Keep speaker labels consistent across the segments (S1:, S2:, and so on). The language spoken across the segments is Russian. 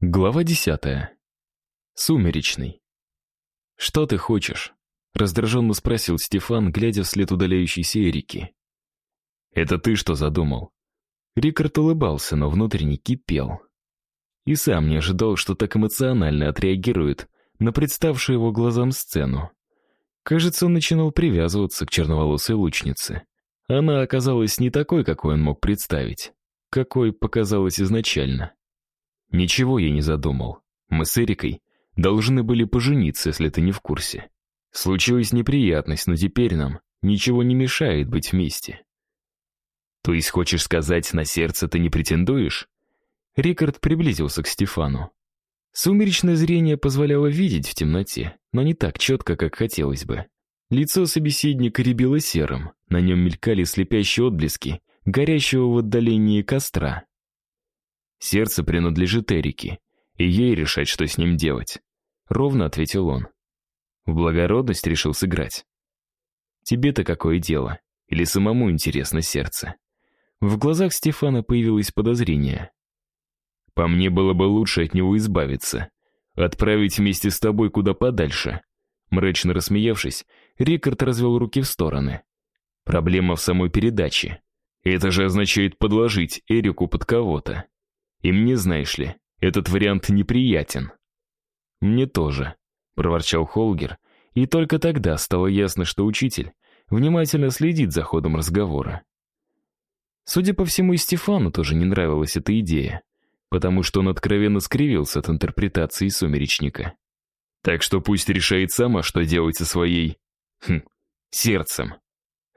S1: Глава десятая. Сумеречный. «Что ты хочешь?» — раздраженно спросил Стефан, глядя вслед удаляющейся Эрики. «Это ты что задумал?» Рикард улыбался, но внутренне кипел. И сам не ожидал, что так эмоционально отреагирует на представшую его глазам сцену. Кажется, он начинал привязываться к черноволосой лучнице. Она оказалась не такой, какой он мог представить, какой показалась изначально. Ничего я не задумал. Мы с Эрикой должны были пожениться, если ты не в курсе. Случилась неприятность, но теперь нам ничего не мешает быть вместе. То есть хочешь сказать, на сердце ты не претендуешь? Рикард приблизился к Стефану. Сумеречное зрение позволяло видеть в темноте, но не так четко, как хотелось бы. Лицо собеседника рябило серым, на нем мелькали слепящие отблески горящего в отдалении костра. Сердце принадлежит Эрике, и ей решать, что с ним делать. Ровно ответил он. В благородность решил сыграть. Тебе-то какое дело? Или самому интересно сердце? В глазах Стефана появилось подозрение. По мне было бы лучше от него избавиться. Отправить вместе с тобой куда подальше. Мрачно рассмеявшись, Рикард развел руки в стороны. Проблема в самой передаче. Это же означает подложить Эрику под кого-то. И мне, знаешь ли, этот вариант неприятен. Мне тоже, проворчал Холгер, и только тогда стало ясно, что учитель внимательно следит за ходом разговора. Судя по всему, и Стефану тоже не нравилась эта идея, потому что он откровенно скривился от интерпретации сумеречника. Так что пусть решает сама, что делать со своей... Хм, сердцем.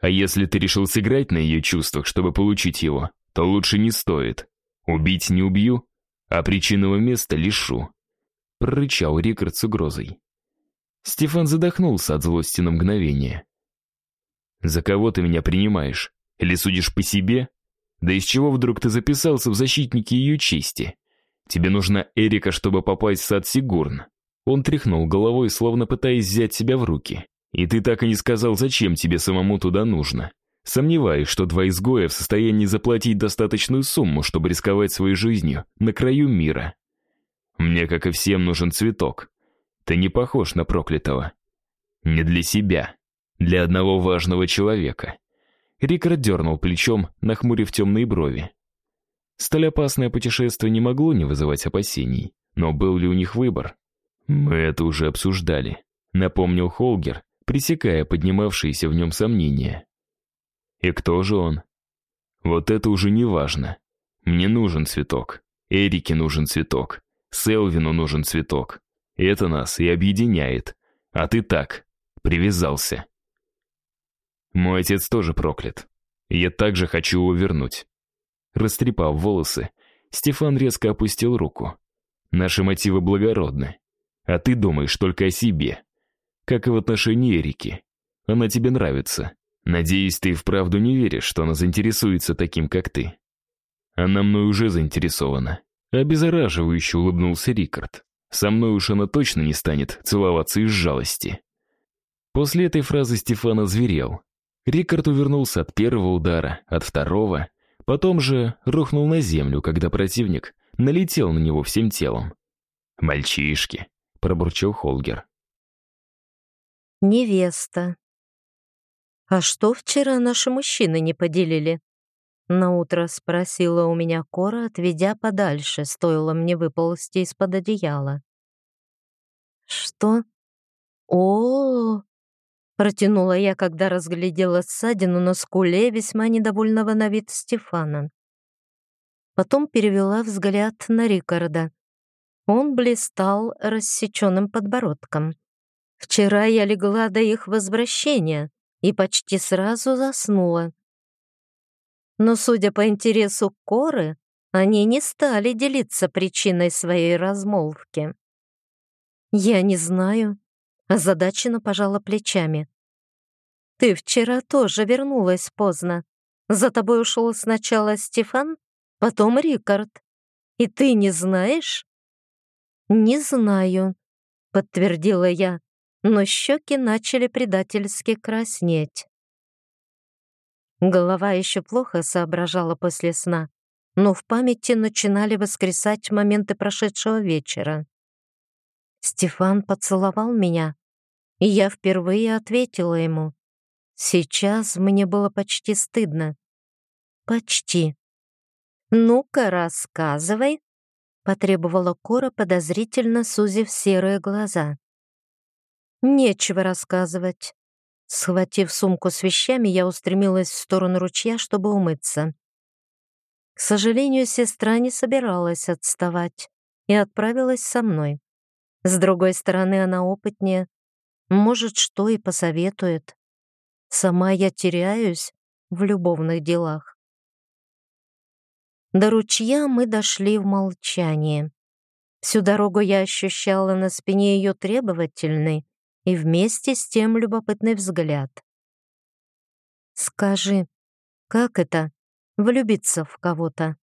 S1: А если ты решил сыграть на ее чувствах, чтобы получить его, то лучше не стоит. Убить не убью, а причинного места лишу. Прорычал Рикард с угрозой. Стефан задохнулся от злости на мгновение. «За кого ты меня принимаешь? Или судишь по себе? Да из чего вдруг ты записался в защитники ее чести? Тебе нужна Эрика, чтобы попасть в сад Сигурн». Он тряхнул головой, словно пытаясь взять себя в руки. «И ты так и не сказал, зачем тебе самому туда нужно. Сомневаюсь, что два изгоя в состоянии заплатить достаточную сумму, чтобы рисковать своей жизнью на краю мира. Мне, как и всем, нужен цветок. Ты не похож на проклятого. Не для себя, для одного важного человека. Рикард дернул плечом, нахмурив темные брови. Столь опасное путешествие не могло не вызывать опасений, но был ли у них выбор? Мы это уже обсуждали, напомнил Холгер, пресекая поднимавшиеся в нем сомнения. И кто же он? Вот это уже не важно. Мне нужен цветок. Эрике нужен цветок. Селвину нужен цветок. Это нас и объединяет. А ты так, привязался. Мой отец тоже проклят. Я также хочу его вернуть. Растрепав волосы, Стефан резко опустил руку. Наши мотивы благородны. А ты думаешь только о себе. Как и в отношении Эрики. Она тебе нравится. Надеюсь, ты вправду не веришь, что она заинтересуется таким, как ты. Она мной уже заинтересована. Обеззараживающе улыбнулся Рикард. Со мной уж она точно не станет целоваться из жалости. После этой фразы Стефан озверел. Рикард увернулся от первого удара, от второго, потом же рухнул на землю, когда противник налетел на него всем телом. «Мальчишки», — пробурчал Холгер.
S2: «Невеста», «А что вчера наши мужчины не поделили?» Наутро спросила у меня Кора, отведя подальше, стоило мне выползти из-под одеяла. «Что? о, -о, -о Протянула я, когда разглядела ссадину на скуле весьма недовольного на вид Стефана. Потом перевела взгляд на Рикарда. Он блистал рассеченным подбородком. «Вчера я легла до их возвращения, и почти сразу заснула. Но, судя по интересу Коры, они не стали делиться причиной своей размолвки. «Я не знаю», — озадаченно пожала плечами. «Ты вчера тоже вернулась поздно. За тобой ушел сначала Стефан, потом Рикард. И ты не знаешь?» «Не знаю», — подтвердила я но щеки начали предательски краснеть. Голова еще плохо соображала после сна, но в памяти начинали воскресать моменты прошедшего вечера. Стефан поцеловал меня, и я впервые ответила ему. Сейчас мне было почти стыдно. Почти. «Ну-ка, рассказывай», — потребовала Кора, подозрительно сузив серые глаза. «Нечего рассказывать». Схватив сумку с вещами, я устремилась в сторону ручья, чтобы умыться. К сожалению, сестра не собиралась отставать и отправилась со мной. С другой стороны, она опытнее. Может, что и посоветует. Сама я теряюсь в любовных делах. До ручья мы дошли в молчании. Всю дорогу я ощущала на спине ее требовательный и вместе с тем любопытный взгляд. «Скажи, как это — влюбиться в кого-то?»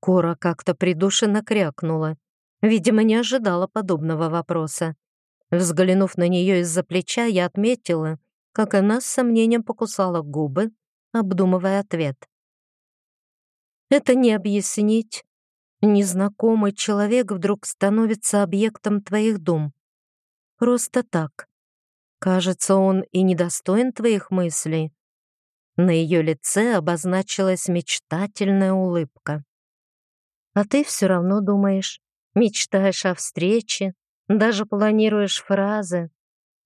S2: Кора как-то придушенно крякнула. Видимо, не ожидала подобного вопроса. Взглянув на нее из-за плеча, я отметила, как она с сомнением покусала губы, обдумывая ответ. «Это не объяснить. Незнакомый человек вдруг становится объектом твоих дум. Просто так. Кажется, он и недостоин твоих мыслей». На ее лице обозначилась мечтательная улыбка. «А ты все равно думаешь, Мечтаешь о встрече, даже планируешь фразы,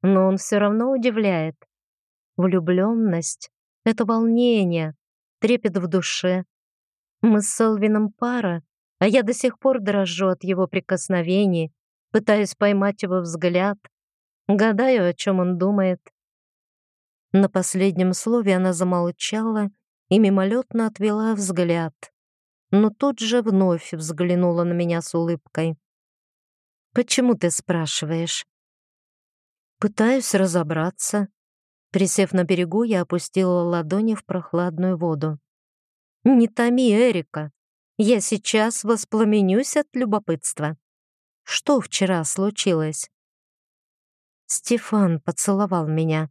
S2: но он все равно удивляет. Влюбленность — это волнение, трепет в душе. Мы с Селвином пара, а я до сих пор дрожу от его прикосновений, пытаюсь поймать его взгляд, гадаю, о чем он думает. На последнем слове она замолчала и мимолетно отвела взгляд но тут же вновь взглянула на меня с улыбкой. «Почему ты спрашиваешь?» «Пытаюсь разобраться». Присев на берегу, я опустила ладони в прохладную воду. «Не томи, Эрика. Я сейчас воспламенюсь от любопытства. Что вчера случилось?» Стефан поцеловал меня.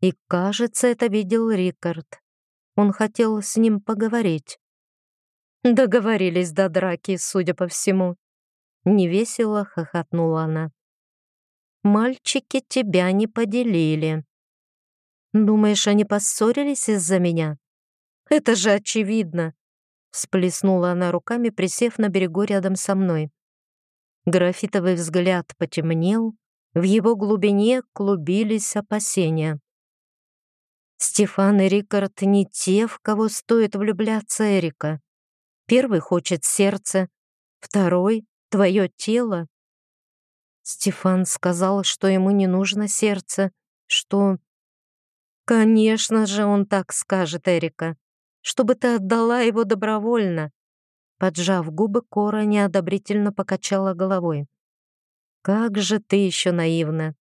S2: И, кажется, это видел Рикард. Он хотел с ним поговорить. Договорились до драки, судя по всему. Невесело хохотнула она. Мальчики тебя не поделили. Думаешь, они поссорились из-за меня? Это же очевидно. Всплеснула она руками, присев на берегу рядом со мной. Графитовый взгляд потемнел, в его глубине клубились опасения. Стефан и Рикард не те, в кого стоит влюбляться Эрика. Первый хочет сердце, второй — твое тело. Стефан сказал, что ему не нужно сердце, что... Конечно же, он так скажет, Эрика, чтобы ты отдала его добровольно. Поджав губы, Кора неодобрительно покачала головой. «Как же ты еще наивна!»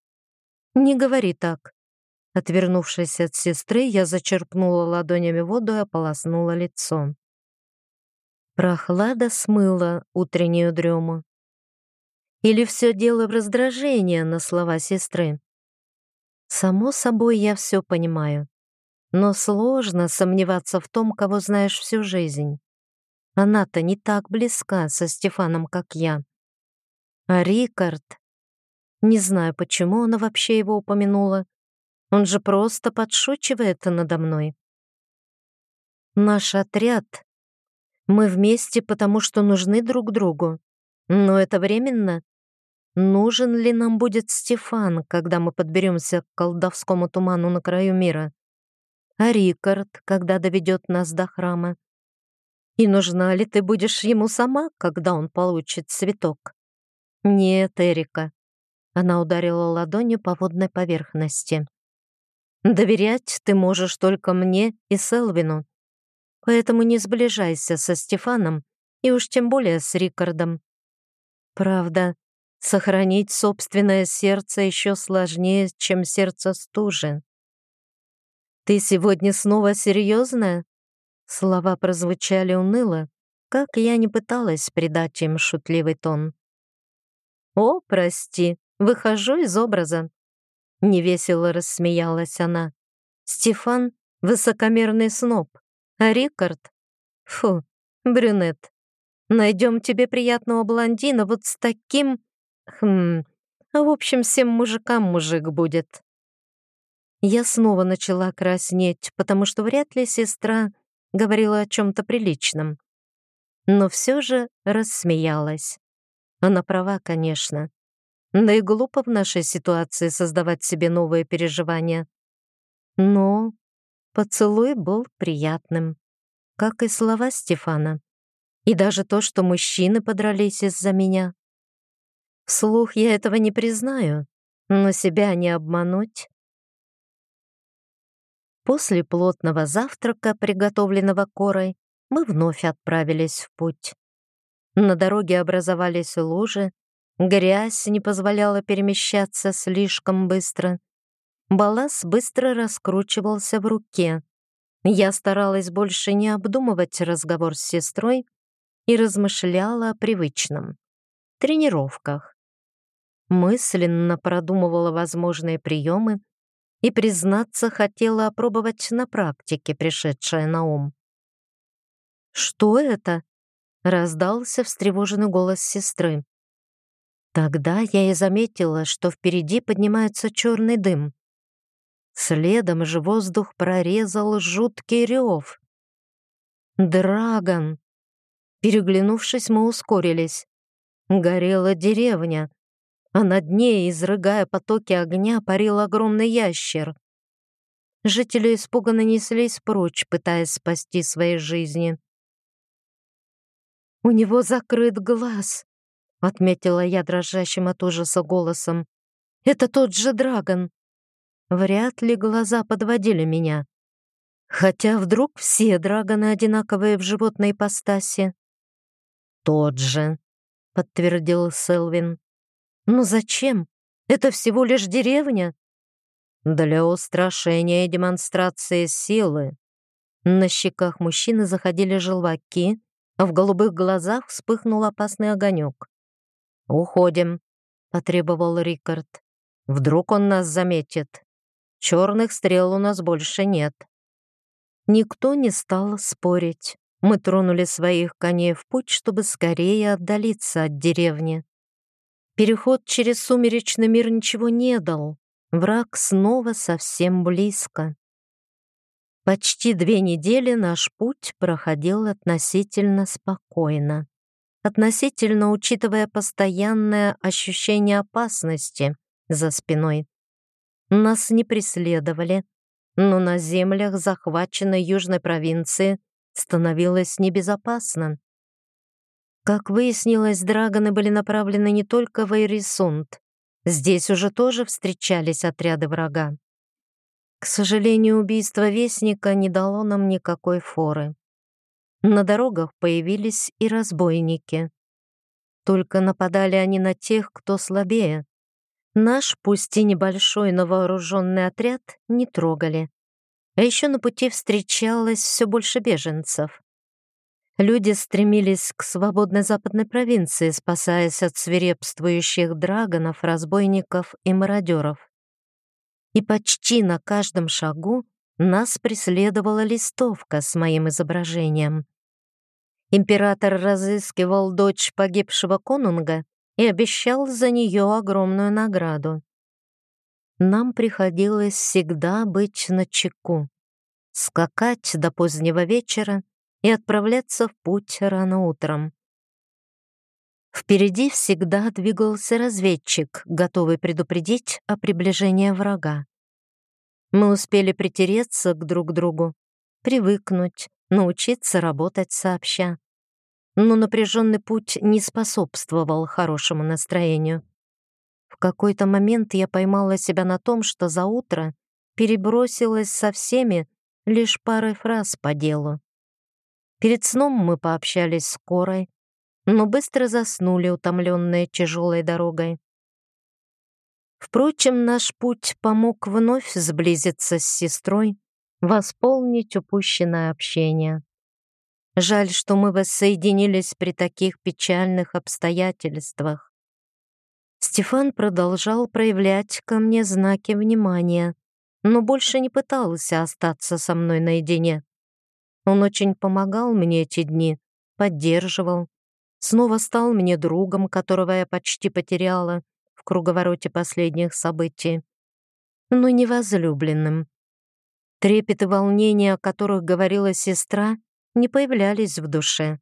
S2: «Не говори так!» Отвернувшись от сестры, я зачерпнула ладонями воду и ополоснула лицо. Прохлада смыла утреннюю дрему. Или все дело в раздражении на слова сестры? Само собой, я все понимаю. Но сложно сомневаться в том, кого знаешь всю жизнь. Она-то не так близка со Стефаном, как я. А Рикард... Не знаю, почему она вообще его упомянула. Он же просто подшучивает надо мной. Наш отряд мы вместе, потому что нужны друг другу. Но это временно. Нужен ли нам будет Стефан, когда мы подберемся к колдовскому туману на краю мира? А Рикард, когда доведет нас до храма? И нужна ли ты будешь ему сама, когда он получит цветок? Нет, Эрика. Она ударила ладонью по водной поверхности. Доверять ты можешь только мне и Селвину. Поэтому не сближайся со Стефаном и уж тем более с Рикардом. Правда, сохранить собственное сердце еще сложнее, чем сердце стужи. «Ты сегодня снова серьезная?» Слова прозвучали уныло, как я не пыталась придать им шутливый тон. «О, прости, выхожу из образа», — невесело рассмеялась она. «Стефан — высокомерный сноб, а Рикард? Фу, брюнет. Найдем тебе приятного блондина вот с таким... Хм... В общем, всем мужикам мужик будет. Я снова начала краснеть, потому что вряд ли сестра говорила о чем-то приличном. Но все же рассмеялась. Она права, конечно. Да и глупо в нашей ситуации создавать себе новые переживания. Но поцелуй был приятным, как и слова Стефана. И даже то, что мужчины подрались из-за меня. Вслух я этого не признаю, но себя не обмануть. После плотного завтрака, приготовленного корой, мы вновь отправились в путь. На дороге образовались лужи, Грязь не позволяла перемещаться слишком быстро. Балас быстро раскручивался в руке. Я старалась больше не обдумывать разговор с сестрой и размышляла о привычном — тренировках. Мысленно продумывала возможные приемы и, признаться, хотела опробовать на практике пришедшее на ум. «Что это?» — раздался встревоженный голос сестры. Тогда я и заметила, что впереди поднимается черный дым. Следом же воздух прорезал жуткий рев. «Драгон!» Переглянувшись, мы ускорились. Горела деревня, а над ней, изрыгая потоки огня, парил огромный ящер. Жители испуганно неслись прочь, пытаясь спасти свои жизни. «У него закрыт глаз», отметила я дрожащим от ужаса голосом. «Это тот же Драгон!» Вряд ли глаза подводили меня. Хотя вдруг все драгоны одинаковые в животной ипостаси. «Тот же», — подтвердил Селвин. «Ну зачем? Это всего лишь деревня?» «Для устрашения и демонстрации силы». На щеках мужчины заходили желваки, а в голубых глазах вспыхнул опасный огонек. «Уходим», — потребовал Рикард. «Вдруг он нас заметит. Черных стрел у нас больше нет». Никто не стал спорить. Мы тронули своих коней в путь, чтобы скорее отдалиться от деревни. Переход через сумеречный мир ничего не дал. Враг снова совсем близко. Почти две недели наш путь проходил относительно спокойно относительно учитывая постоянное ощущение опасности за спиной. Нас не преследовали, но на землях захваченной южной провинции становилось небезопасно. Как выяснилось, драгоны были направлены не только в Эйрисунд. Здесь уже тоже встречались отряды врага. К сожалению, убийство Вестника не дало нам никакой форы. На дорогах появились и разбойники. Только нападали они на тех, кто слабее. Наш, пусть и небольшой, но вооруженный отряд не трогали. А еще на пути встречалось все больше беженцев. Люди стремились к свободной западной провинции, спасаясь от свирепствующих драгонов, разбойников и мародеров. И почти на каждом шагу нас преследовала листовка с моим изображением. Император разыскивал дочь погибшего конунга и обещал за нее огромную награду. Нам приходилось всегда быть на чеку, скакать до позднего вечера и отправляться в путь рано утром. Впереди всегда двигался разведчик, готовый предупредить о приближении врага. Мы успели притереться к друг другу, привыкнуть, научиться работать сообща но напряженный путь не способствовал хорошему настроению. В какой-то момент я поймала себя на том, что за утро перебросилась со всеми лишь парой фраз по делу. Перед сном мы пообщались с Корой, но быстро заснули, утомленные тяжелой дорогой. Впрочем, наш путь помог вновь сблизиться с сестрой, восполнить упущенное общение. Жаль, что мы воссоединились при таких печальных обстоятельствах. Стефан продолжал проявлять ко мне знаки внимания, но больше не пытался остаться со мной наедине. Он очень помогал мне эти дни, поддерживал, снова стал мне другом, которого я почти потеряла в круговороте последних событий, но не возлюбленным. Трепет и волнение, о которых говорила сестра, не появлялись в душе.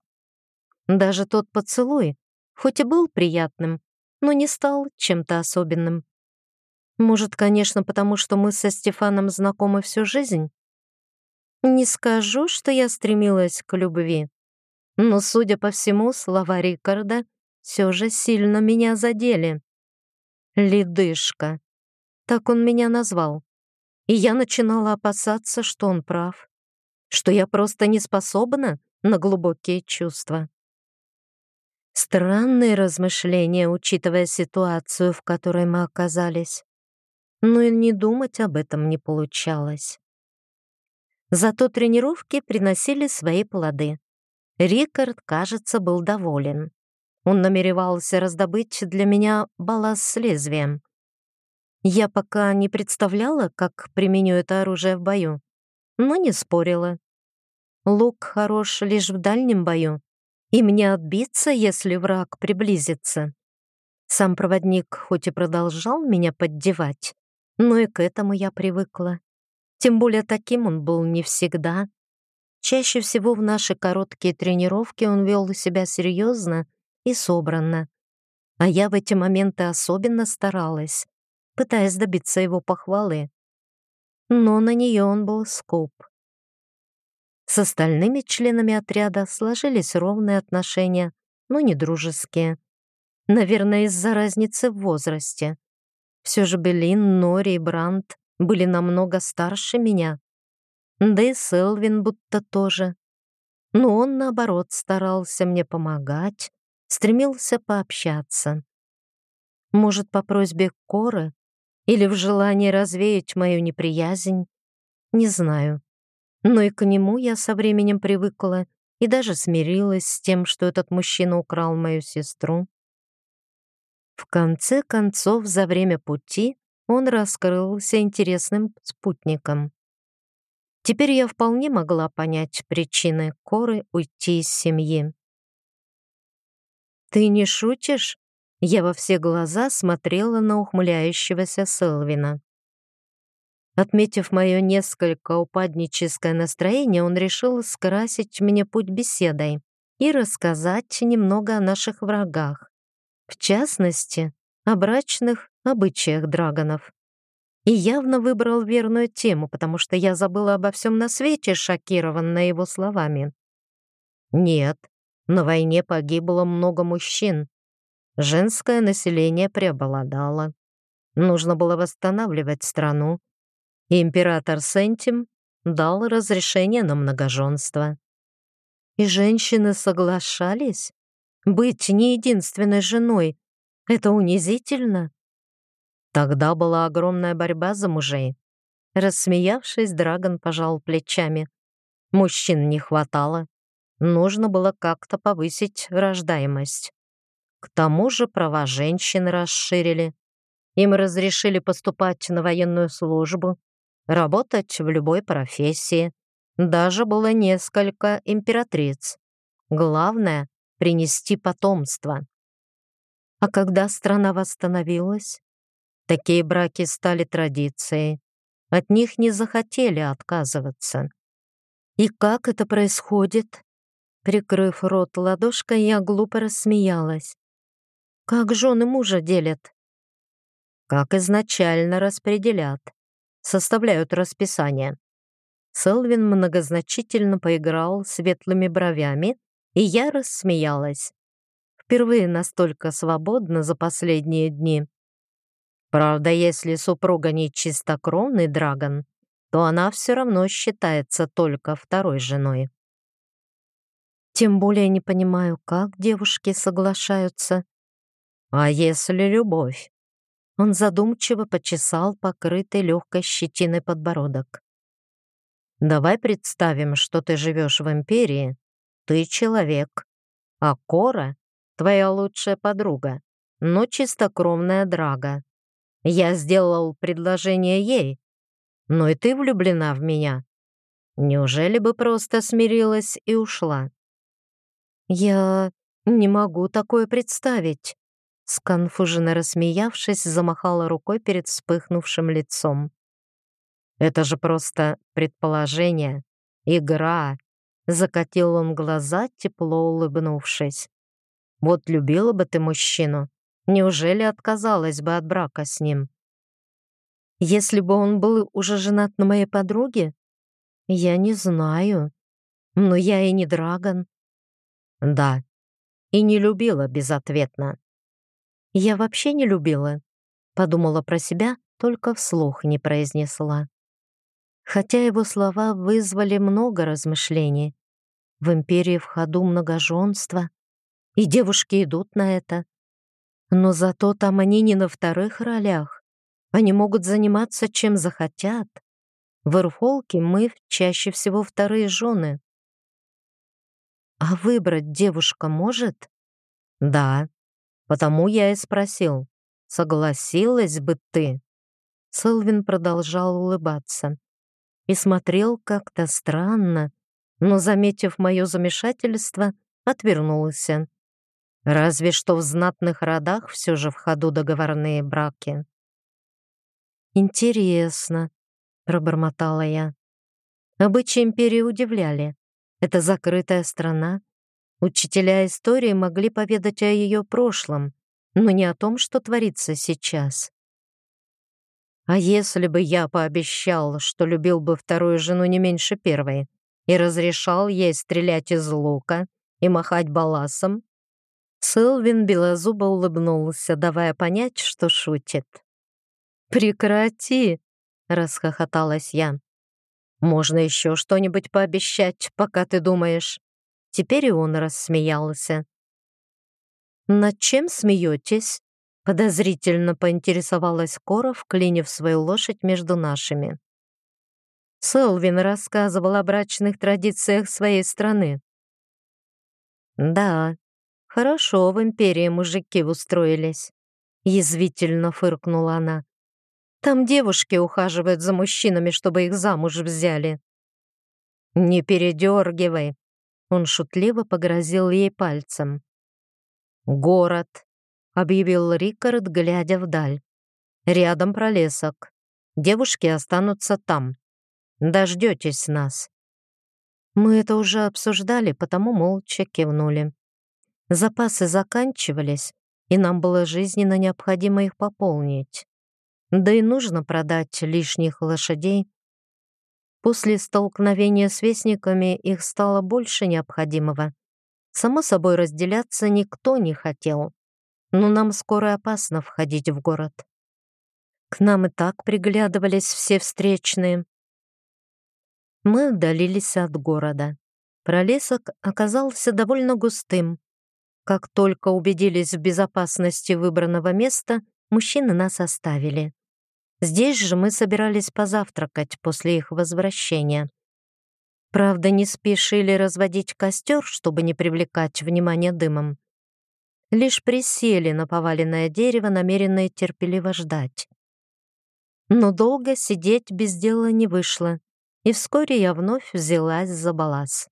S2: Даже тот поцелуй, хоть и был приятным, но не стал чем-то особенным. Может, конечно, потому что мы со Стефаном знакомы всю жизнь? Не скажу, что я стремилась к любви, но, судя по всему, слова Рикарда все же сильно меня задели. «Ледышка», так он меня назвал и я начинала опасаться, что он прав, что я просто не способна на глубокие чувства. Странные размышления, учитывая ситуацию, в которой мы оказались. Но и не думать об этом не получалось. Зато тренировки приносили свои плоды. Рикард, кажется, был доволен. Он намеревался раздобыть для меня балласт с лезвием. Я пока не представляла, как применю это оружие в бою, но не спорила. Лук хорош лишь в дальнем бою, и мне отбиться, если враг приблизится. Сам проводник хоть и продолжал меня поддевать, но и к этому я привыкла. Тем более таким он был не всегда. Чаще всего в наши короткие тренировки он вел себя серьезно и собранно. А я в эти моменты особенно старалась пытаясь добиться его похвалы. Но на нее он был скуп. С остальными членами отряда сложились ровные отношения, но не дружеские. Наверное, из-за разницы в возрасте. Все же Белин, Нори и Брандт были намного старше меня. Да и Селвин будто тоже. Но он, наоборот, старался мне помогать, стремился пообщаться. Может, по просьбе Коры или в желании развеять мою неприязнь, не знаю. Но и к нему я со временем привыкла и даже смирилась с тем, что этот мужчина украл мою сестру. В конце концов, за время пути он раскрылся интересным спутником. Теперь я вполне могла понять причины Коры уйти из семьи. «Ты не шутишь?» Я во все глаза смотрела на ухмыляющегося Селвина. Отметив мое несколько упадническое настроение, он решил скрасить мне путь беседой и рассказать немного о наших врагах, в частности, о брачных обычаях драгонов. И явно выбрал верную тему, потому что я забыла обо всем на свете, шокированная его словами. Нет, на войне погибло много мужчин, Женское население преобладало. Нужно было восстанавливать страну. И император Сентим дал разрешение на многоженство. И женщины соглашались? Быть не единственной женой — это унизительно. Тогда была огромная борьба за мужей. Рассмеявшись, Драгон пожал плечами. Мужчин не хватало. Нужно было как-то повысить рождаемость. К тому же права женщин расширили. Им разрешили поступать на военную службу, работать в любой профессии. Даже было несколько императриц. Главное — принести потомство. А когда страна восстановилась, такие браки стали традицией. От них не захотели отказываться. И как это происходит? Прикрыв рот ладошкой, я глупо рассмеялась. Как жены мужа делят? Как изначально распределят. Составляют расписание. Селвин многозначительно поиграл светлыми бровями, и я рассмеялась. Впервые настолько свободно за последние дни. Правда, если супруга не чистокровный драгон, то она все равно считается только второй женой. Тем более не понимаю, как девушки соглашаются. А если любовь? Он задумчиво почесал покрытый легкой щетиной подбородок. Давай представим, что ты живешь в империи, ты человек, а Кора — твоя лучшая подруга, но чистокровная драга. Я сделал предложение ей, но и ты влюблена в меня. Неужели бы просто смирилась и ушла? «Я не могу такое представить», — сконфуженно рассмеявшись, замахала рукой перед вспыхнувшим лицом. «Это же просто предположение, игра», — закатил он глаза, тепло улыбнувшись. «Вот любила бы ты мужчину, неужели отказалась бы от брака с ним?» Если бы он был уже женат на моей подруге? Я не знаю. Но я и не Драгон. Да, и не любила безответно. Я вообще не любила. Подумала про себя, только вслух не произнесла. Хотя его слова вызвали много размышлений. В империи в ходу многоженство, и девушки идут на это. Но зато там они не на вторых ролях. Они могут заниматься чем захотят. В Эрфолке мы чаще всего вторые жены. А выбрать девушка может? Да, потому я и спросил, согласилась бы ты? Селвин продолжал улыбаться и смотрел как-то странно, но, заметив мое замешательство, отвернулся. Разве что в знатных родах все же в ходу договорные браки. «Интересно», — пробормотала я. Обычаи империи удивляли. Это закрытая страна. Учителя истории могли поведать о ее прошлом, но не о том, что творится сейчас. А если бы я пообещал, что любил бы вторую жену не меньше первой и разрешал ей стрелять из лука и махать баласом? Сэлвин белозубо улыбнулся, давая понять, что шутит. «Прекрати!» — расхохоталась я. «Можно еще что-нибудь пообещать, пока ты думаешь?» Теперь и он рассмеялся. «Над чем смеетесь?» — подозрительно поинтересовалась Кора, вклинив свою лошадь между нашими. Селвин рассказывал о брачных традициях своей страны. «Да, хорошо в империи мужики устроились», — язвительно фыркнула она. Там девушки ухаживают за мужчинами, чтобы их замуж взяли». «Не передергивай», — он шутливо погрозил ей пальцем. «Город», — объявил Рикард, глядя вдаль. «Рядом пролесок. Девушки останутся там. Дождетесь нас». Мы это уже обсуждали, потому молча кивнули. Запасы заканчивались, и нам было жизненно необходимо их пополнить. Да и нужно продать лишних лошадей. После столкновения с вестниками их стало больше необходимого. Само собой, разделяться никто не хотел. Но нам скоро опасно входить в город. К нам и так приглядывались все встречные. Мы удалились от города. Пролесок оказался довольно густым. Как только убедились в безопасности выбранного места, мужчины нас оставили. Здесь же мы собирались позавтракать после их возвращения. Правда, не спешили разводить костер, чтобы не привлекать внимание дымом. Лишь присели на поваленное дерево, намеренные терпеливо ждать. Но долго сидеть без дела не вышло, и вскоре я вновь взялась за балас.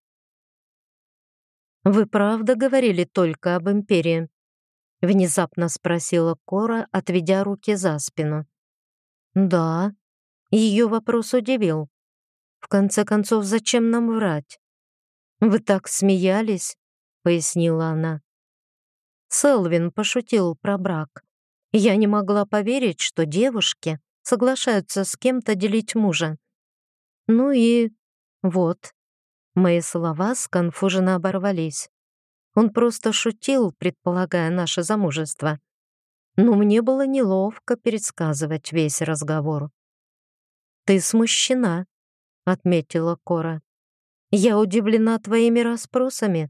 S2: «Вы правда говорили только об Империи?» — внезапно спросила Кора, отведя руки за спину. Да, ее вопрос удивил. В конце концов, зачем нам врать? Вы так смеялись, пояснила она. Селвин пошутил про брак. Я не могла поверить, что девушки соглашаются с кем-то делить мужа. Ну и вот. Мои слова сконфуженно оборвались. Он просто шутил, предполагая наше замужество но мне было неловко пересказывать весь разговор. «Ты смущена», — отметила Кора. «Я удивлена твоими расспросами.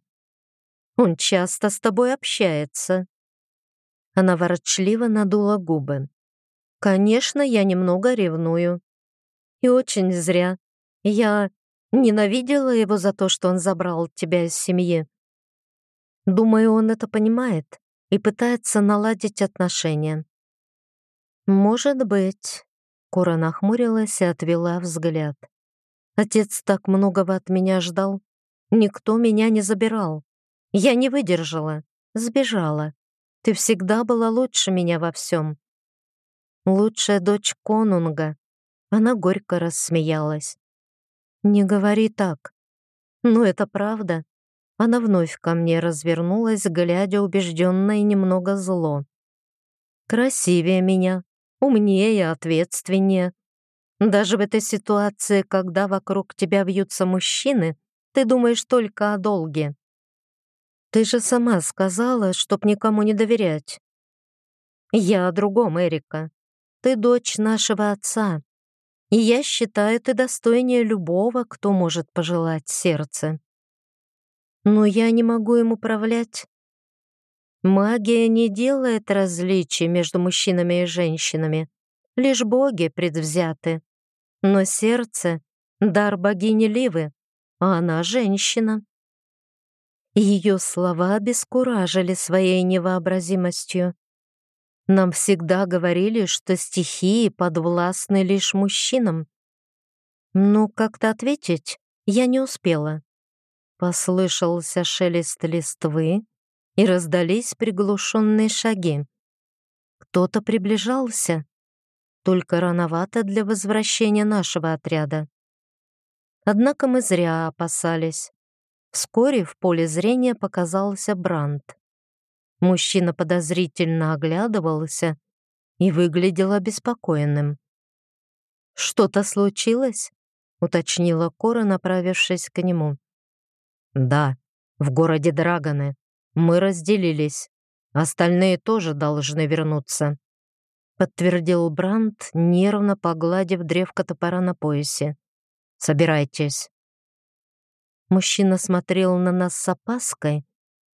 S2: Он часто с тобой общается». Она ворчливо надула губы. «Конечно, я немного ревную. И очень зря. Я ненавидела его за то, что он забрал тебя из семьи. Думаю, он это понимает и пытается наладить отношения. «Может быть», — Кора нахмурилась и отвела взгляд. «Отец так многого от меня ждал. Никто меня не забирал. Я не выдержала, сбежала. Ты всегда была лучше меня во всем. Лучшая дочь конунга. Она горько рассмеялась. Не говори так. Ну, это правда. Она вновь ко мне развернулась, глядя убежденно и немного зло. Красивее меня, умнее, ответственнее. Даже в этой ситуации, когда вокруг тебя вьются мужчины, ты думаешь только о долге. Ты же сама сказала, чтоб никому не доверять. Я о другом, Эрика. Ты дочь нашего отца. И я считаю, ты достойнее любого, кто может пожелать сердце. Но я не могу им управлять. Магия не делает различий между мужчинами и женщинами. Лишь боги предвзяты. Но сердце — дар богини Ливы, а она женщина. Ее слова обескуражили своей невообразимостью. Нам всегда говорили, что стихии подвластны лишь мужчинам. Но как-то ответить я не успела. Послышался шелест листвы, и раздались приглушенные шаги. Кто-то приближался, только рановато для возвращения нашего отряда. Однако мы зря опасались. Вскоре в поле зрения показался Бранд. Мужчина подозрительно оглядывался и выглядел обеспокоенным. «Что-то случилось?» — уточнила Кора, направившись к нему. «Да, в городе Драгоны. Мы разделились. Остальные тоже должны вернуться», — подтвердил Бранд, нервно погладив древко топора на поясе. «Собирайтесь». Мужчина смотрел на нас с опаской,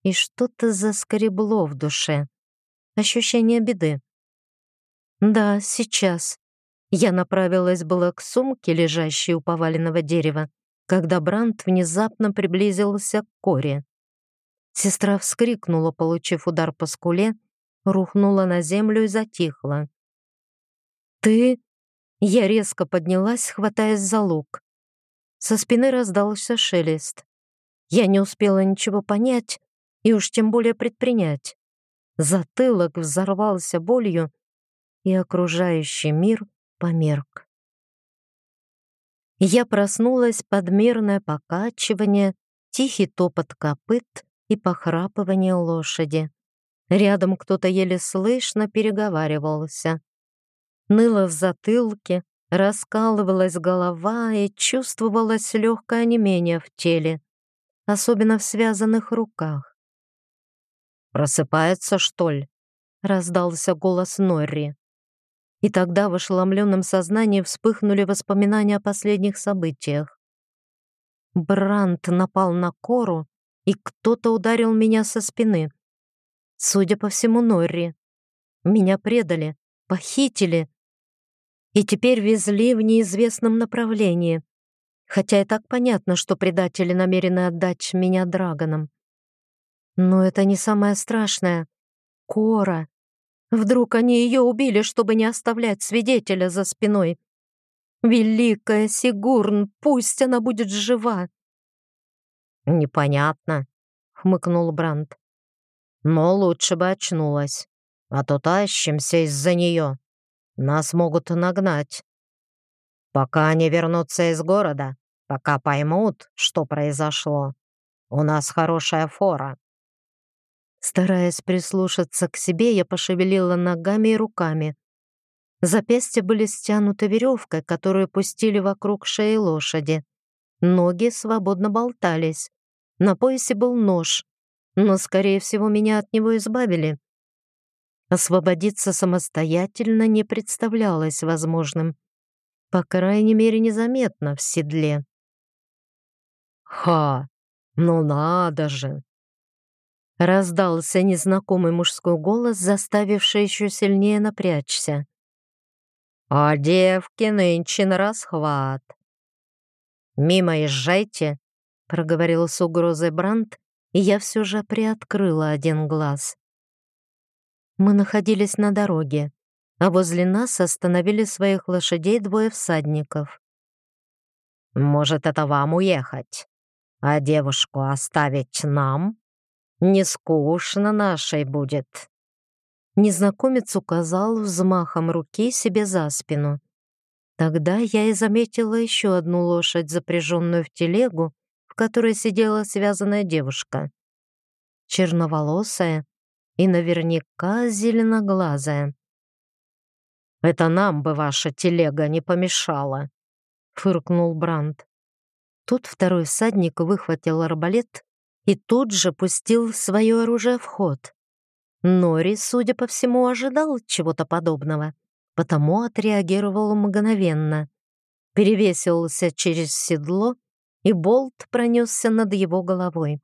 S2: и что-то заскребло в душе. Ощущение беды. «Да, сейчас». Я направилась была к сумке, лежащей у поваленного дерева, когда Бранд внезапно приблизился к Коре. Сестра вскрикнула, получив удар по скуле, рухнула на землю и затихла. «Ты?» Я резко поднялась, хватаясь за лук. Со спины раздался шелест. Я не успела ничего понять и уж тем более предпринять. Затылок взорвался болью, и окружающий мир померк. Я проснулась под мирное покачивание, тихий топот копыт и похрапывание лошади. Рядом кто-то еле слышно переговаривался. Ныло в затылке, Раскалывалась голова и чувствовалось легкое онемение в теле, особенно в связанных руках. «Просыпается, что ли?» — раздался голос Норри. И тогда в ошеломленном сознании вспыхнули воспоминания о последних событиях. Брант напал на Кору, и кто-то ударил меня со спины. Судя по всему, Норри. Меня предали, похитили и теперь везли в неизвестном направлении. Хотя и так понятно, что предатели намерены отдать меня драгонам. Но это не самое страшное. Кора. Вдруг они ее убили, чтобы не оставлять свидетеля за спиной. Великая Сигурн, пусть она будет жива. Непонятно, хмыкнул Бранд. Но лучше бы очнулась, а то тащимся из-за нее. Нас могут нагнать. Пока они вернутся из города, пока поймут, что произошло, у нас хорошая фора. Стараясь прислушаться к себе, я пошевелила ногами и руками. Запястья были стянуты веревкой, которую пустили вокруг шеи лошади. Ноги свободно болтались. На поясе был нож, но, скорее всего, меня от него избавили. Освободиться самостоятельно не представлялось возможным. По крайней мере, незаметно в седле. «Ха! Ну надо же!» Раздался незнакомый мужской голос, заставивший еще сильнее напрячься. «А девки нынче на расхват!» «Мимо езжайте!» — проговорил с угрозой Бранд, и я все же приоткрыла один глаз. Мы находились на дороге, а возле нас остановили своих лошадей двое всадников. «Может, это вам уехать, а девушку оставить нам?» Не скучно нашей будет». Незнакомец указал взмахом руки себе за спину. Тогда я и заметила еще одну лошадь, запряженную в телегу, в которой сидела связанная девушка. Черноволосая и наверняка зеленоглазая. «Это нам бы ваша телега не помешала», — фыркнул Бранд. Тут второй всадник выхватил арбалет и тут же пустил свое оружие в ход. Нори, судя по всему, ожидал чего-то подобного потому отреагировал мгновенно. Перевесился через седло, и болт пронесся над его головой.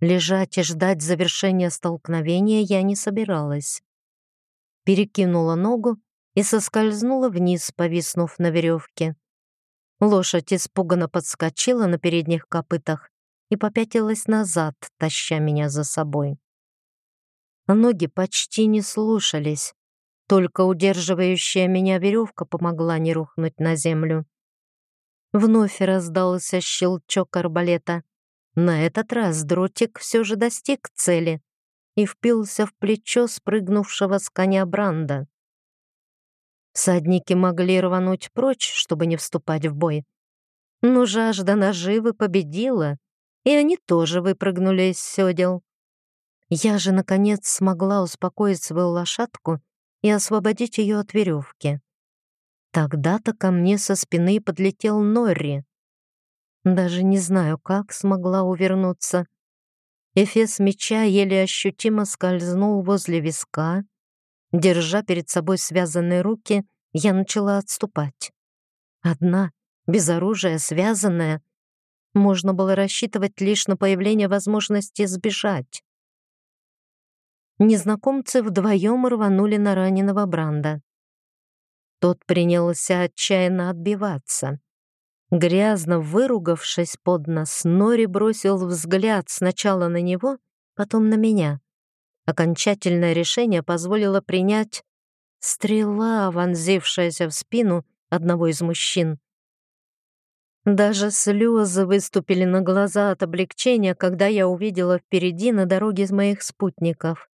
S2: Лежать и ждать завершения столкновения я не собиралась. Перекинула ногу и соскользнула вниз, повиснув на веревке. Лошадь испуганно подскочила на передних копытах и попятилась назад, таща меня за собой. Ноги почти не слушались, только удерживающая меня веревка помогла не рухнуть на землю. Вновь раздался щелчок арбалета. На этот раз дротик все же достиг цели и впился в плечо спрыгнувшего с коня Бранда. Всадники могли рвануть прочь, чтобы не вступать в бой. Но жажда наживы победила, и они тоже выпрыгнули из седел. Я же, наконец, смогла успокоить свою лошадку и освободить ее от веревки. Тогда-то ко мне со спины подлетел Норри. Даже не знаю, как смогла увернуться. Эфес меча еле ощутимо скользнул возле виска. Держа перед собой связанные руки, я начала отступать. Одна, без оружия, связанная. Можно было рассчитывать лишь на появление возможности сбежать. Незнакомцы вдвоем рванули на раненого Бранда. Тот принялся отчаянно отбиваться. Грязно выругавшись под нос, Нори бросил взгляд сначала на него, потом на меня. Окончательное решение позволило принять стрела, вонзившаяся в спину одного из мужчин. Даже слезы выступили на глаза от облегчения, когда я увидела впереди на дороге моих спутников.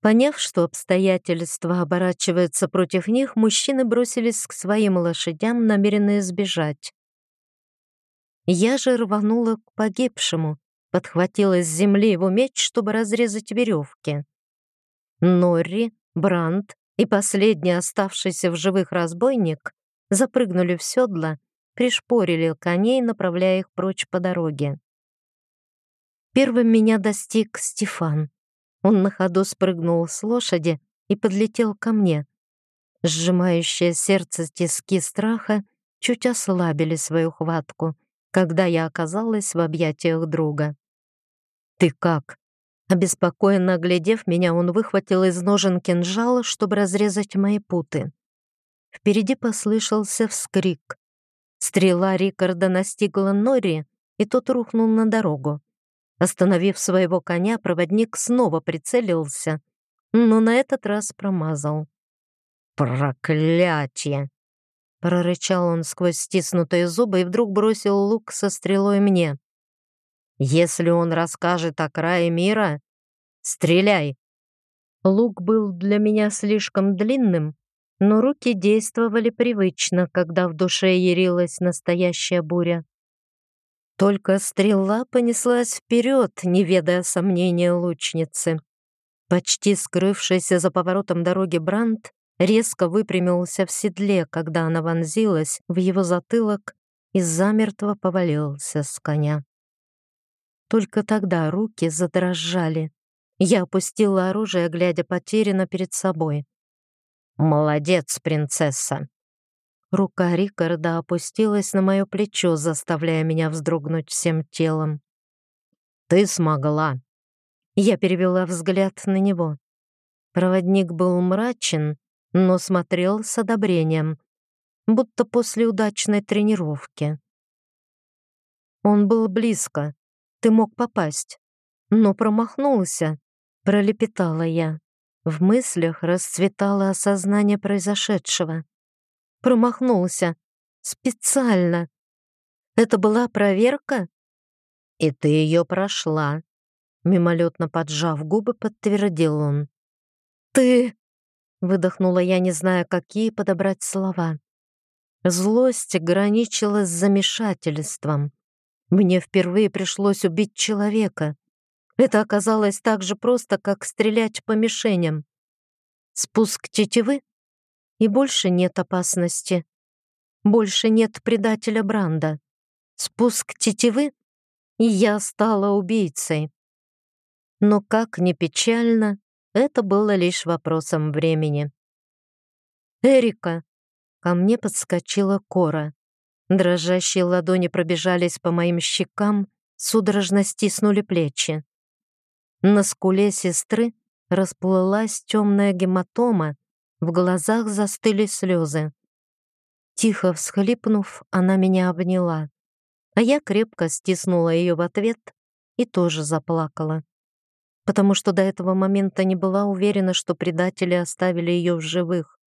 S2: Поняв, что обстоятельства оборачиваются против них, мужчины бросились к своим лошадям, намеренные сбежать. Я же рванула к погибшему, подхватила с земли его меч, чтобы разрезать веревки. Норри, Бранд и последний оставшийся в живых разбойник запрыгнули в седла, пришпорили коней, направляя их прочь по дороге. Первым меня достиг Стефан. Он на ходу спрыгнул с лошади и подлетел ко мне. Сжимающее сердце тиски страха чуть ослабили свою хватку, когда я оказалась в объятиях друга. «Ты как?» Обеспокоенно оглядев меня, он выхватил из ножен кинжал, чтобы разрезать мои путы. Впереди послышался вскрик. Стрела Рикарда настигла Нори, и тот рухнул на дорогу. Остановив своего коня, проводник снова прицелился, но на этот раз промазал. «Проклятие!» Прорычал он сквозь стиснутые зубы и вдруг бросил лук со стрелой мне. «Если он расскажет о крае мира, стреляй!» Лук был для меня слишком длинным, но руки действовали привычно, когда в душе ярилась настоящая буря. Только стрела понеслась вперед, не ведая сомнения лучницы. Почти скрывшийся за поворотом дороги Бранд резко выпрямился в седле, когда она вонзилась в его затылок и замертво повалился с коня. Только тогда руки задрожали. Я опустила оружие, глядя потерянно перед собой. «Молодец, принцесса!» Рука Рикарда опустилась на мое плечо, заставляя меня вздрогнуть всем телом. «Ты смогла!» Я перевела взгляд на него. Проводник был мрачен, но смотрел с одобрением, будто после удачной тренировки. Он был близко, ты мог попасть, но промахнулся, пролепетала я. В мыслях расцветало осознание произошедшего промахнулся. Специально. Это была проверка? И ты ее прошла. Мимолетно поджав губы, подтвердил он. «Ты...» — выдохнула я, не зная, какие подобрать слова. Злость граничила с замешательством. Мне впервые пришлось убить человека. Это оказалось так же просто, как стрелять по мишеням. Спуск тетивы, и больше нет опасности. Больше нет предателя Бранда. Спуск тетивы, и я стала убийцей. Но как ни печально, это было лишь вопросом времени. «Эрика!» Ко мне подскочила Кора. Дрожащие ладони пробежались по моим щекам, судорожно стиснули плечи. На скуле сестры расплылась темная гематома, в глазах застыли слезы. Тихо всхлипнув, она меня обняла, а я крепко стиснула ее в ответ и тоже заплакала, потому что до этого момента не была уверена, что предатели оставили ее в живых.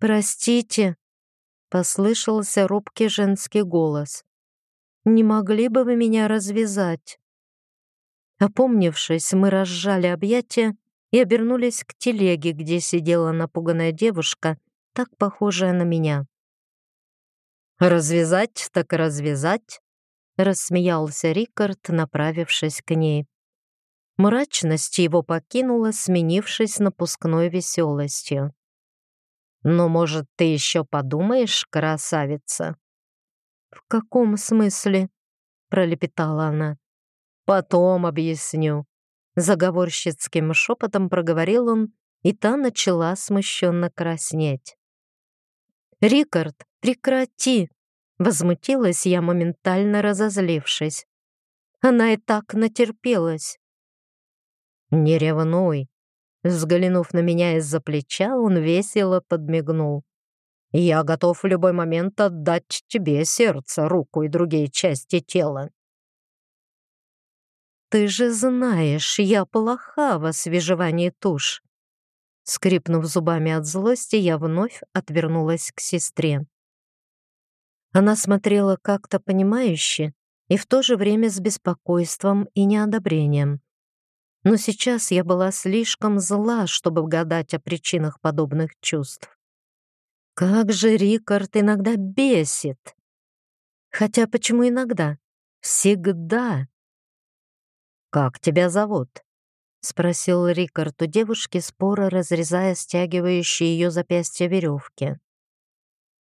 S2: «Простите», — послышался робкий женский голос. «Не могли бы вы меня развязать?» Опомнившись, мы разжали объятия и обернулись к телеге, где сидела напуганная девушка, так похожая на меня. «Развязать так развязать», — рассмеялся Рикард, направившись к ней. Мрачность его покинула, сменившись напускной веселостью. «Ну, может, ты еще подумаешь, красавица?» «В каком смысле?» — пролепетала она. «Потом объясню». Заговорщицким шепотом проговорил он, и та начала смущенно краснеть. «Рикард, прекрати!» Возмутилась я, моментально разозлившись. Она и так натерпелась. «Не ревнуй!» Взглянув на меня из-за плеча, он весело подмигнул. «Я готов в любой момент отдать тебе сердце, руку и другие части тела. «Ты же знаешь, я плоха в освежевании туш». Скрипнув зубами от злости, я вновь отвернулась к сестре. Она смотрела как-то понимающе и в то же время с беспокойством и неодобрением. Но сейчас я была слишком зла, чтобы гадать о причинах подобных чувств. Как же Рикард иногда бесит! Хотя почему иногда? Всегда! «Как тебя зовут?» — спросил Рикард у девушки, споро разрезая стягивающие ее запястья веревки.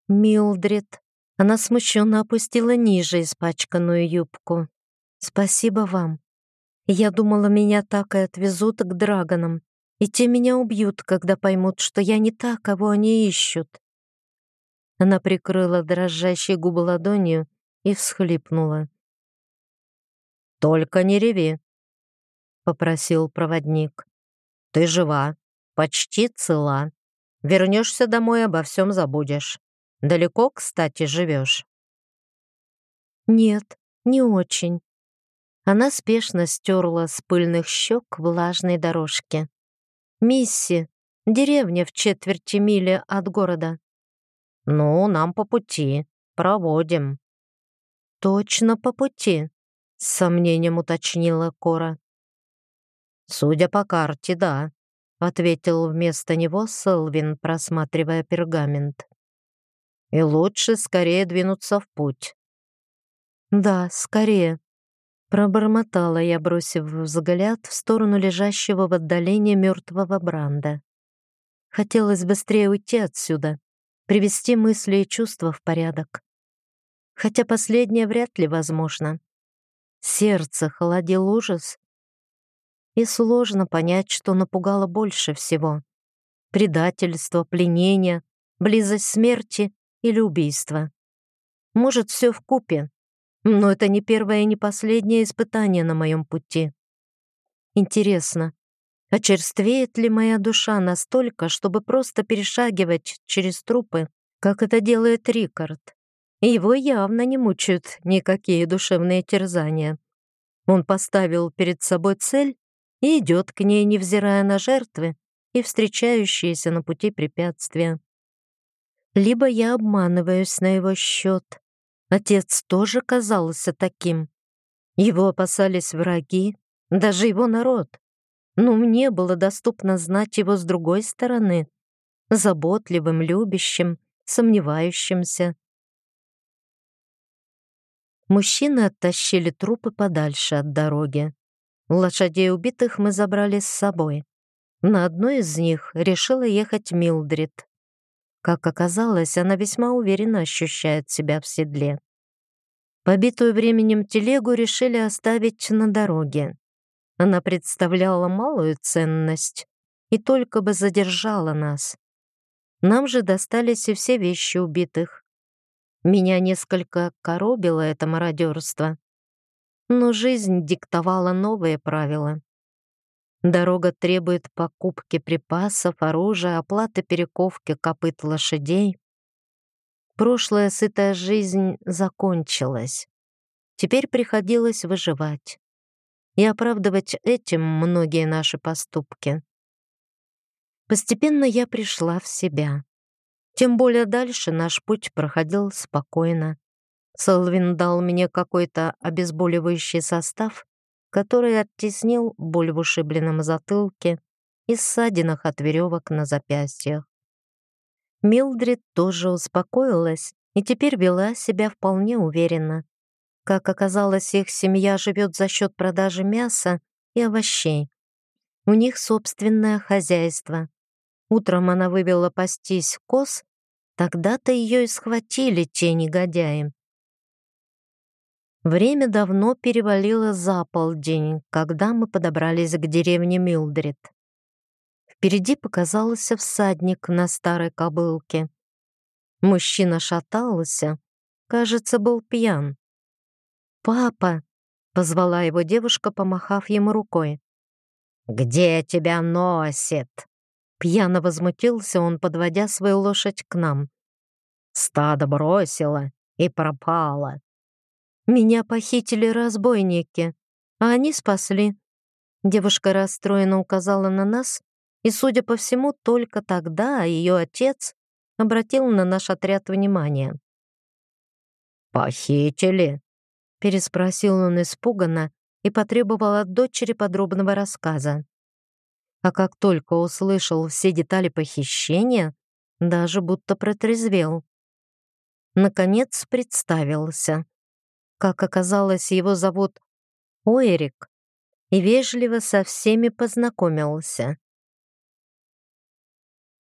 S2: «Милдрид». Она смущенно опустила ниже испачканную юбку. «Спасибо вам. Я думала, меня так и отвезут к драгонам, и те меня убьют, когда поймут, что я не та, кого они ищут». Она прикрыла дрожащие губы ладонью и всхлипнула. «Только не реви», попросил проводник. «Ты жива, почти цела. Вернешься домой, обо всем забудешь. Далеко, кстати, живешь?» «Нет, не очень». Она спешно стерла с пыльных щек влажные дорожки. «Мисси, деревня в четверти мили от города». «Ну, нам по пути. Проводим». «Точно по пути», — с сомнением уточнила Кора. «Судя по карте, да», — ответил вместо него Селвин, просматривая пергамент. «И лучше скорее двинуться в путь». «Да, скорее», — пробормотала я, бросив взгляд в сторону лежащего в отдалении мертвого Бранда. Хотелось быстрее уйти отсюда, привести мысли и чувства в порядок. Хотя последнее вряд ли возможно. Сердце холодил ужас, и сложно понять, что напугало больше всего. Предательство, пленение, близость смерти или убийство. Может, все в купе, но это не первое и не последнее испытание на моем пути. Интересно, очерствеет ли моя душа настолько, чтобы просто перешагивать через трупы, как это делает Рикард? Его явно не мучают никакие душевные терзания. Он поставил перед собой цель и идет к ней, невзирая на жертвы и встречающиеся на пути препятствия. Либо я обманываюсь на его счет. Отец тоже казался таким. Его опасались враги, даже его народ. Но мне было доступно знать его с другой стороны, заботливым, любящим, сомневающимся. Мужчины оттащили трупы подальше от дороги. Лошадей убитых мы забрали с собой. На одной из них решила ехать Милдрид. Как оказалось, она весьма уверенно ощущает себя в седле. Побитую временем телегу решили оставить на дороге. Она представляла малую ценность и только бы задержала нас. Нам же достались и все вещи убитых. Меня несколько коробило это мародерство. Но жизнь диктовала новые правила. Дорога требует покупки припасов, оружия, оплаты перековки копыт лошадей. Прошлая сытая жизнь закончилась. Теперь приходилось выживать и оправдывать этим многие наши поступки. Постепенно я пришла в себя. Тем более дальше наш путь проходил спокойно. Солвин дал мне какой-то обезболивающий состав, который оттеснил боль в ушибленном затылке и ссадинах от веревок на запястьях. Милдрид тоже успокоилась и теперь вела себя вполне уверенно. Как оказалось, их семья живет за счет продажи мяса и овощей. У них собственное хозяйство. Утром она вывела пастись коз, тогда-то ее и схватили те негодяи. Время давно перевалило за полдень, когда мы подобрались к деревне Милдрид. Впереди показался всадник на старой кобылке. Мужчина шатался, кажется, был пьян. «Папа!» — позвала его девушка, помахав ему рукой. «Где тебя носит?» Пьяно возмутился он, подводя свою лошадь к нам. «Стадо бросила и пропала». «Меня похитили разбойники, а они спасли». Девушка расстроенно указала на нас, и, судя по всему, только тогда ее отец обратил на наш отряд внимание. «Похитили?» переспросил он испуганно и потребовал от дочери подробного рассказа. А как только услышал все детали похищения, даже будто протрезвел. Наконец представился. Как оказалось, его зовут Оэрик, и вежливо со всеми познакомился.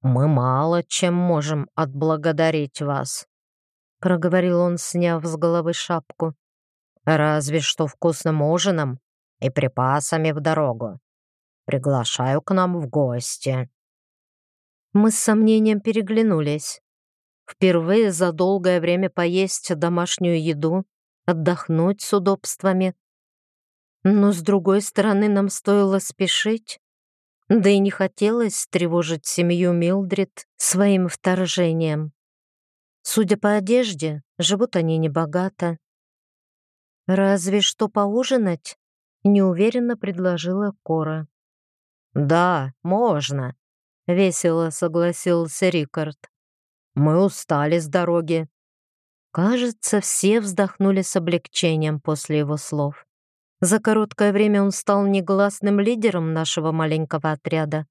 S2: «Мы мало чем можем отблагодарить вас», — проговорил он, сняв с головы шапку. Разве что вкусным ужином и припасами в дорогу. Приглашаю к нам в гости». Мы с сомнением переглянулись. Впервые за долгое время поесть домашнюю еду, отдохнуть с удобствами. Но, с другой стороны, нам стоило спешить. Да и не хотелось тревожить семью Милдрид своим вторжением. Судя по одежде, живут они небогато. «Разве что поужинать?» — неуверенно предложила Кора. «Да, можно», — весело согласился Рикард. «Мы устали с дороги». Кажется, все вздохнули с облегчением после его слов. За короткое время он стал негласным лидером нашего маленького отряда.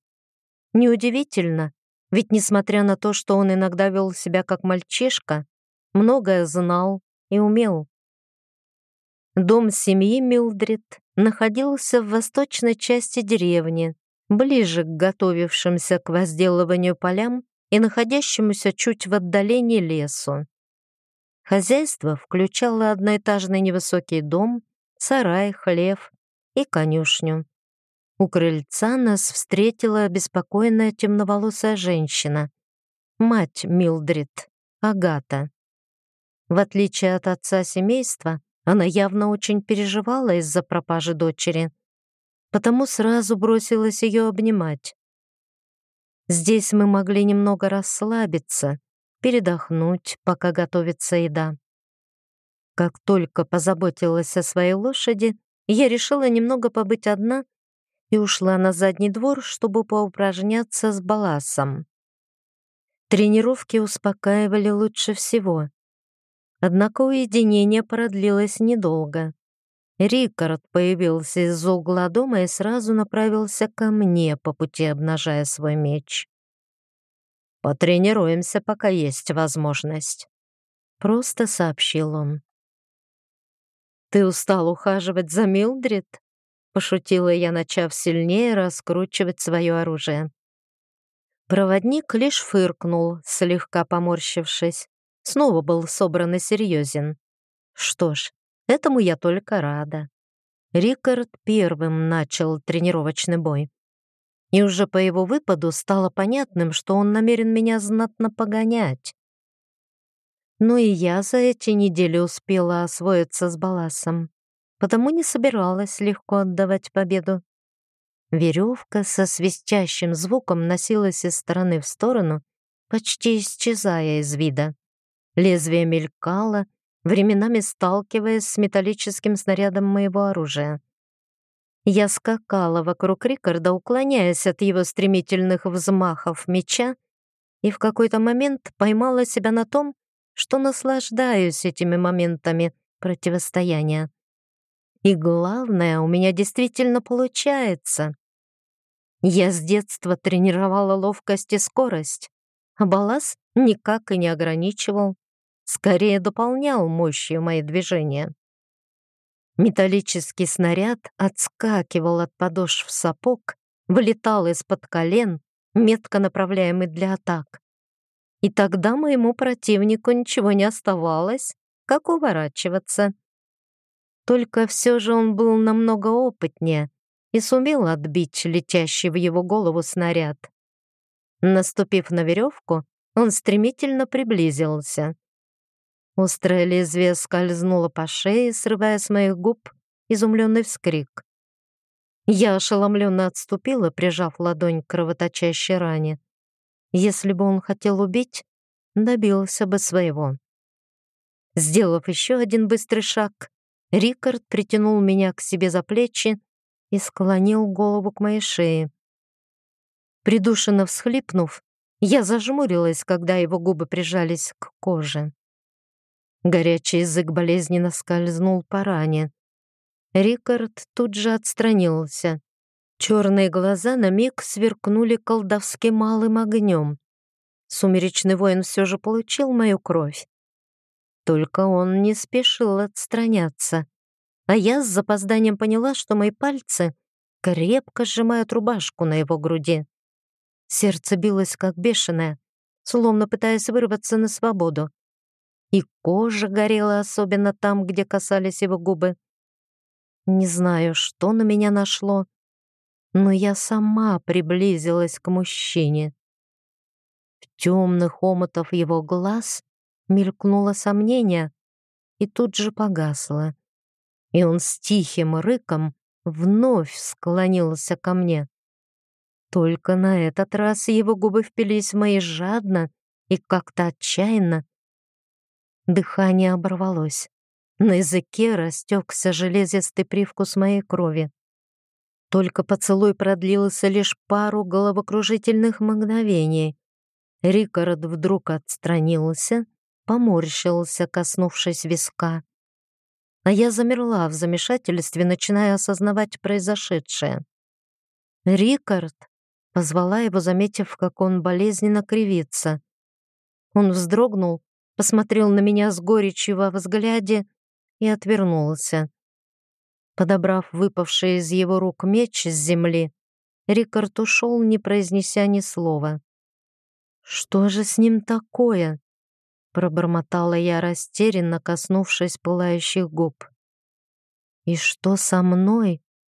S2: Неудивительно, ведь несмотря на то, что он иногда вел себя как мальчишка, многое знал и умел. Дом семьи Милдрид находился в восточной части деревни, ближе к готовившимся к возделыванию полям и находящемуся чуть в отдалении лесу. Хозяйство включало одноэтажный невысокий дом, сарай, хлев и конюшню. У крыльца нас встретила обеспокоенная темноволосая женщина, мать Милдрид, Агата. В отличие от отца семейства, она явно очень переживала из-за пропажи дочери, потому сразу бросилась ее обнимать. Здесь мы могли немного расслабиться, передохнуть, пока готовится еда. Как только позаботилась о своей лошади, я решила немного побыть одна и ушла на задний двор, чтобы поупражняться с баласом. Тренировки успокаивали лучше всего. Однако уединение продлилось недолго. Рикард появился из угла дома и сразу направился ко мне, по пути обнажая свой меч. «Потренируемся, пока есть возможность», — просто сообщил он. «Ты устал ухаживать за Милдрид?» — пошутила я, начав сильнее раскручивать свое оружие. Проводник лишь фыркнул, слегка поморщившись. Снова был собран и серьезен. Что ж, Этому я только рада. Рикард первым начал тренировочный бой. И уже по его выпаду стало понятным, что он намерен меня знатно погонять. Но и я за эти недели успела освоиться с Баласом, потому не собиралась легко отдавать победу. Веревка со свистящим звуком носилась из стороны в сторону, почти исчезая из вида. Лезвие мелькало, временами сталкиваясь с металлическим снарядом моего оружия. Я скакала вокруг Рикарда, уклоняясь от его стремительных взмахов меча, и в какой-то момент поймала себя на том, что наслаждаюсь этими моментами противостояния. И главное, у меня действительно получается. Я с детства тренировала ловкость и скорость, а Балас никак и не ограничивал скорее дополнял мощью мои движения. Металлический снаряд отскакивал от подошв сапог, вылетал из-под колен, метко направляемый для атак. И тогда моему противнику ничего не оставалось, как уворачиваться. Только все же он был намного опытнее и сумел отбить летящий в его голову снаряд. Наступив на веревку, он стремительно приблизился. Острое лезвие скользнуло по шее, срывая с моих губ изумленный вскрик. Я ошеломленно отступила, прижав ладонь к кровоточащей ране. Если бы он хотел убить, добился бы своего. Сделав еще один быстрый шаг, Рикард притянул меня к себе за плечи и склонил голову к моей шее. Придушенно всхлипнув, я зажмурилась, когда его губы прижались к коже. Горячий язык болезненно скользнул по ране. Рикард тут же отстранился. Черные глаза на миг сверкнули колдовским малым огнем. Сумеречный воин все же получил мою кровь. Только он не спешил отстраняться. А я с запозданием поняла, что мои пальцы крепко сжимают рубашку на его груди. Сердце билось как бешеное, словно пытаясь вырваться на свободу и кожа горела особенно там, где касались его губы. Не знаю, что на меня нашло, но я сама приблизилась к мужчине. В темных омутов его глаз мелькнуло сомнение и тут же погасло. И он с тихим рыком вновь склонился ко мне. Только на этот раз его губы впились в мои жадно и как-то отчаянно, Дыхание оборвалось. На языке растекся железистый привкус моей крови. Только поцелуй продлился лишь пару головокружительных мгновений. Рикард вдруг отстранился, поморщился, коснувшись виска. А я замерла в замешательстве, начиная осознавать произошедшее. «Рикард!» — позвала его, заметив, как он болезненно кривится. Он вздрогнул посмотрел на меня с горечью во взгляде и отвернулся. Подобрав выпавший из его рук меч с земли, Рикард ушел, не произнеся ни слова. «Что же с ним такое?» пробормотала я растерянно, коснувшись пылающих губ. «И что со мной?»